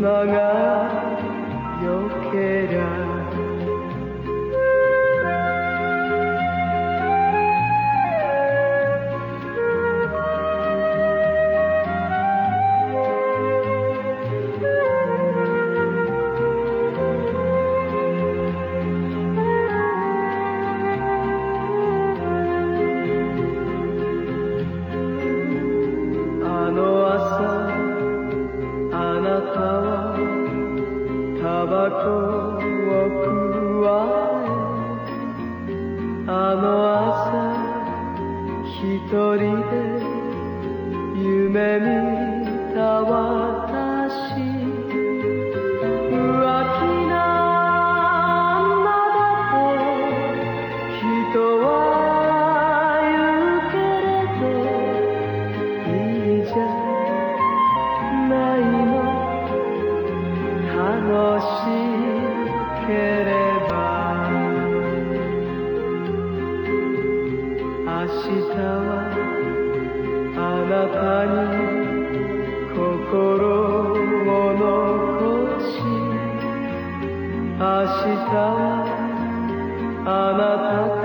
がよけりゃ一人で夢見た私。明日はあなたに心を残し明日はあなた